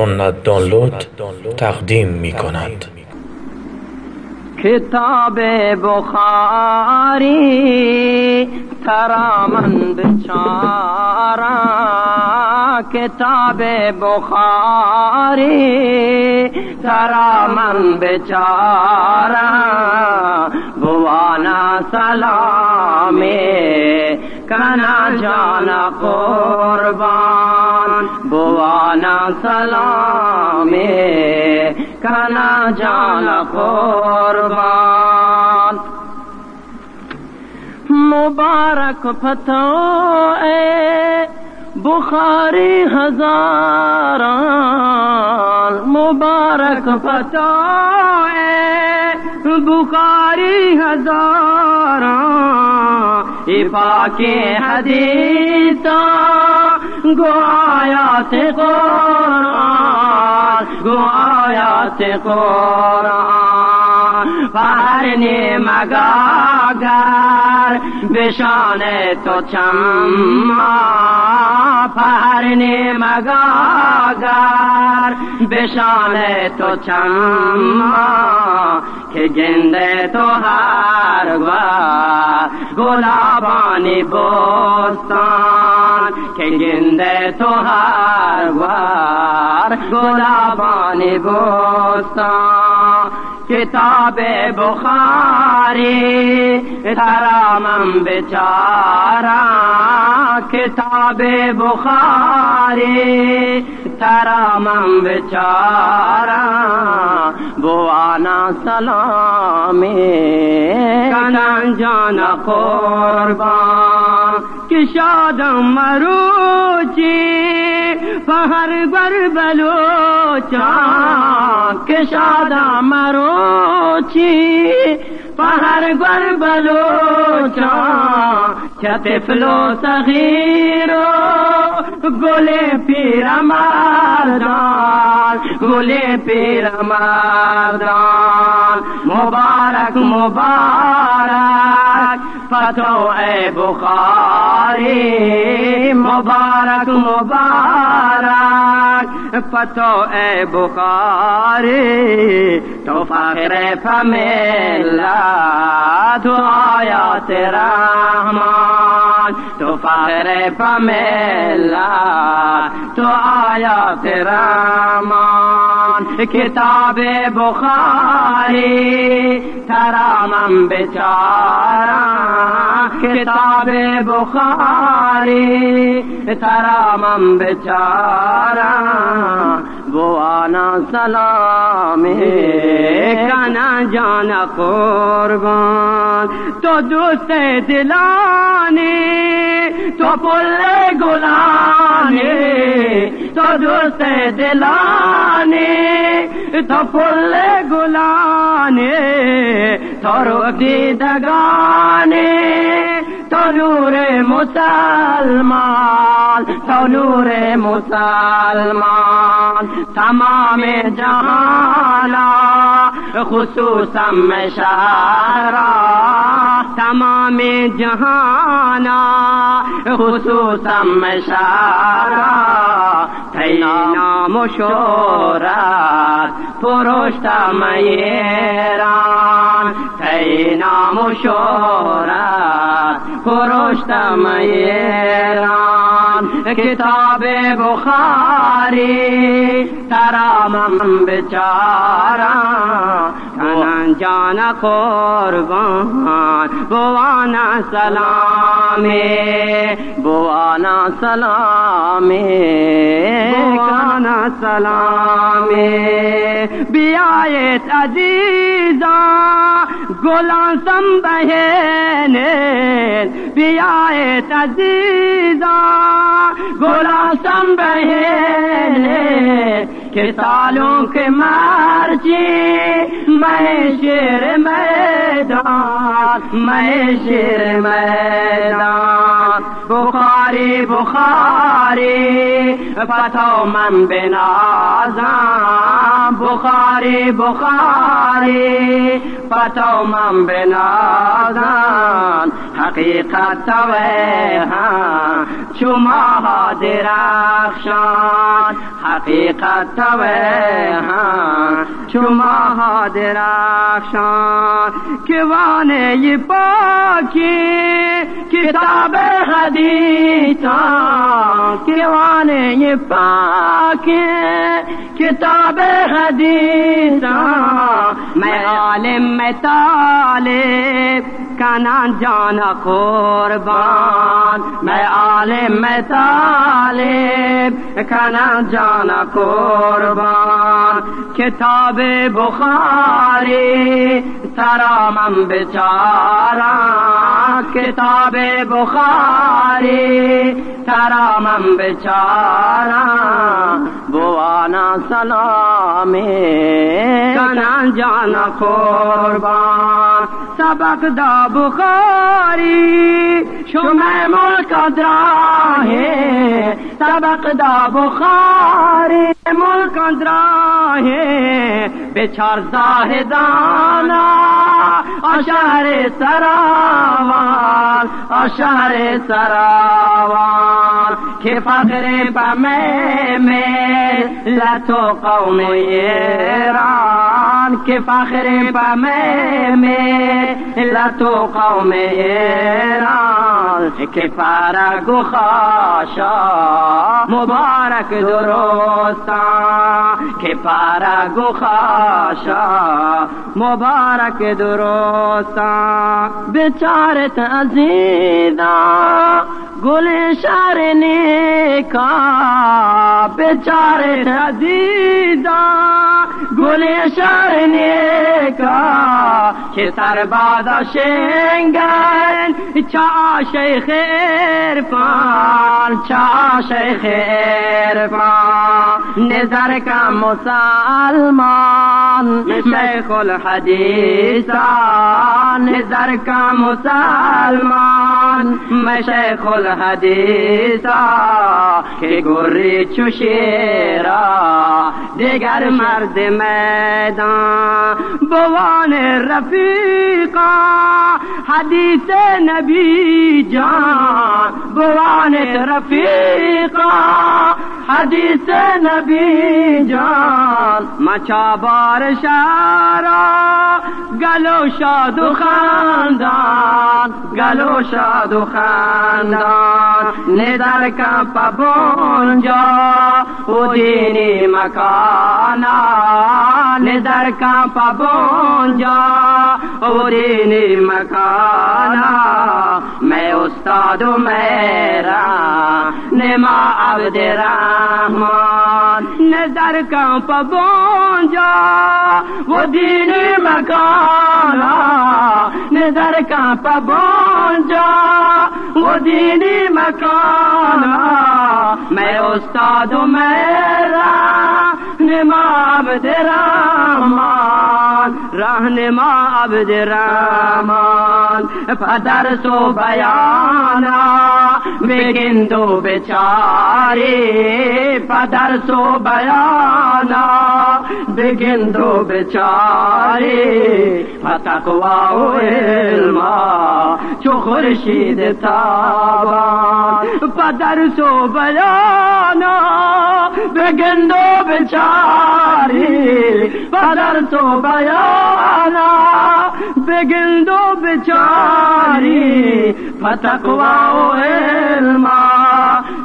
سنت دانلود تقدیم می کند کتاب بخاری ترا من بچارا کتاب بخاری ترا من بچارا بوانا سلامی کنا جانا قربان. بوانا سلام کنا جان قربان۔ مبارک فتح اے بخاری ہزاران۔ مبارک فتح اے بخاری ہزاران۔ شفا کے حدیثہ گوایا سے قرآن گوایا سے قرآن. فرنی مگاگر بشان تو چما فرنی مگاگر. بشان تو چما که گنده تو هر گلابانی بستان. که گنده تو هر گلابانی بستان. کتاب بخاری ترامم بچارا کتاب بخاری ترامم بچارا بوانا سلامی کنن جان قربان. که شادم مروچی. پہر گر بلو چاں کے شادہ مروچی۔ پہر گر بلو چاں فلو سغیرو گلے پیر ماردا مردان گل پیر مردان مبارک مبارک فتو ای بخاری مبارک مبارک فتو ای بخاری تو فخر فمیلا تو آیات تو فخر فمیلا تو آیات رحمان کتاب بخاری ترامم بچارا کتاب بخاری ترامم بچارا بوانا سلامی کنا جان قربان۔ تو دوست دلانی تو پل گلانی تو دوست دلانی تو پل گلانی تو तरू रे मुसलमानू रे मुसलमान तमाम जहान تمام جہانا خصوصا ख़ुशमारा خصوصا مشارا تینا مشورت پرشتم ایران تینا مشورت پرشتم ایران کتاب بخاری ترامم بچارا سنن جانا قربان بوانا سلام بوانا سلام بوانا سلام بیایت عزیزاں گلان سم بہن بیائے تزیزا گلان سم بہن که سالوں کے مرچی میں شیر میدان میں شیر میدان بخاری بخاری پتو من بنازم بخاری بخاری پتو من بنازم ہاں، حقیقت ہاں چما درخشان حقیقت ہاں چما درخشان کہ وانے یہ پاکی کتاب حدیث ہاں، کہ وانے یہ پاکی کتاب حدیث ہاں، میں عالم میں طالب کنان جانا قربان میں عالم میں طالب کنان جانا قربان کتاب بخاری سرامم بچارا کتاب بخاری سرامم بچارا بوانا سلام کنا جانا قربان، سبق دا بخاری، شمع ملک درا ہے سبق دا بخاری، ملک درا ہے بچار دار دانا اشار سراوان اشار سراوان۔ که فقر بمه ملت و قوم ایران. که فخر بمه ملت و قوم ایران. که فرق و خاشا مبارک درستا که فرق و خاشا مبارک درستا بچارت عزیزا گل شهر نیکا بچارت عزیزا گل شهر نیکا که سربادا شنگن. چا شیخ ارفان چا شیخ ارفان نظر کا مسلمان شیخ. الحدیثان. نظر کا مسلمان میں شیخ الحدیثا که گری چوشیرا دیگر مرد میدان بوان رفیقا حدیث نبی جان بوان رفیقا حدیث نبی جان. مچا بار شارا گلو شاد و خاندان گلو شاد و خاندان. ندر کا پبونجا و دینی مکانا. ندر کا پبونجا و دینی مکانا. میں استاد میرا نما عبد رحمان نظر کا پبونجا وہ دین مکانا نظر کا پبونجا وہ دین مکانا میں استاد میرا نما عبد رحمان، رہنما عبد رحمان، پدر سو بیانا، بگندو بچاری پدر سو بیانا، بگندو بچاری فتقوا و علما، چو خورشید تابان، پدر سو بیانا بگندو بچاری پدر سو بیانا. بگندو بچاری فتقوا و علما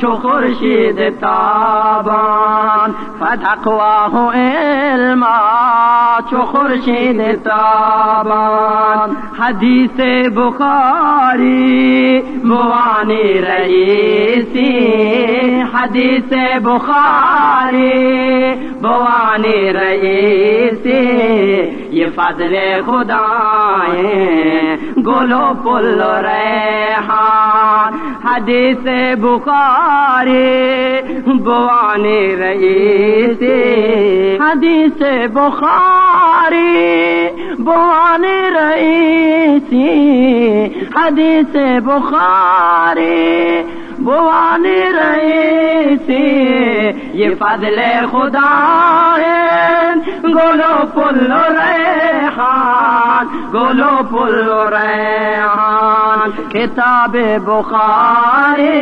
چو خورشید تابان. فتقوا و علما چو خورشید تابان. حدیث بخاری بوانی رئیسی. حدیث بخاری بوانی رئیسی. یہ فضل خدا گلو پل ریحان حدیث بخاری بوانی رئیسی. حدیث بخاری بوانی رئیسی حدیث بخاری بوانے رہے تھے یہ فضل خدا ہے۔ گولو پلو ہاں گولو پلو ہاں کتاب بخاری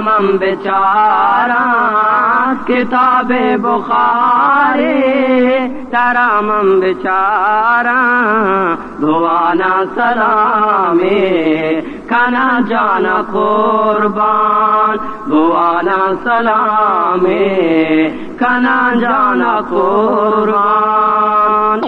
مم بیچارا کتاب بخاری کرامم بیچارہ۔ دھوانا سلام کنا جانا قربان بوانا سلام کنا جانا قربان۔